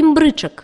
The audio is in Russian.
Имбрычек.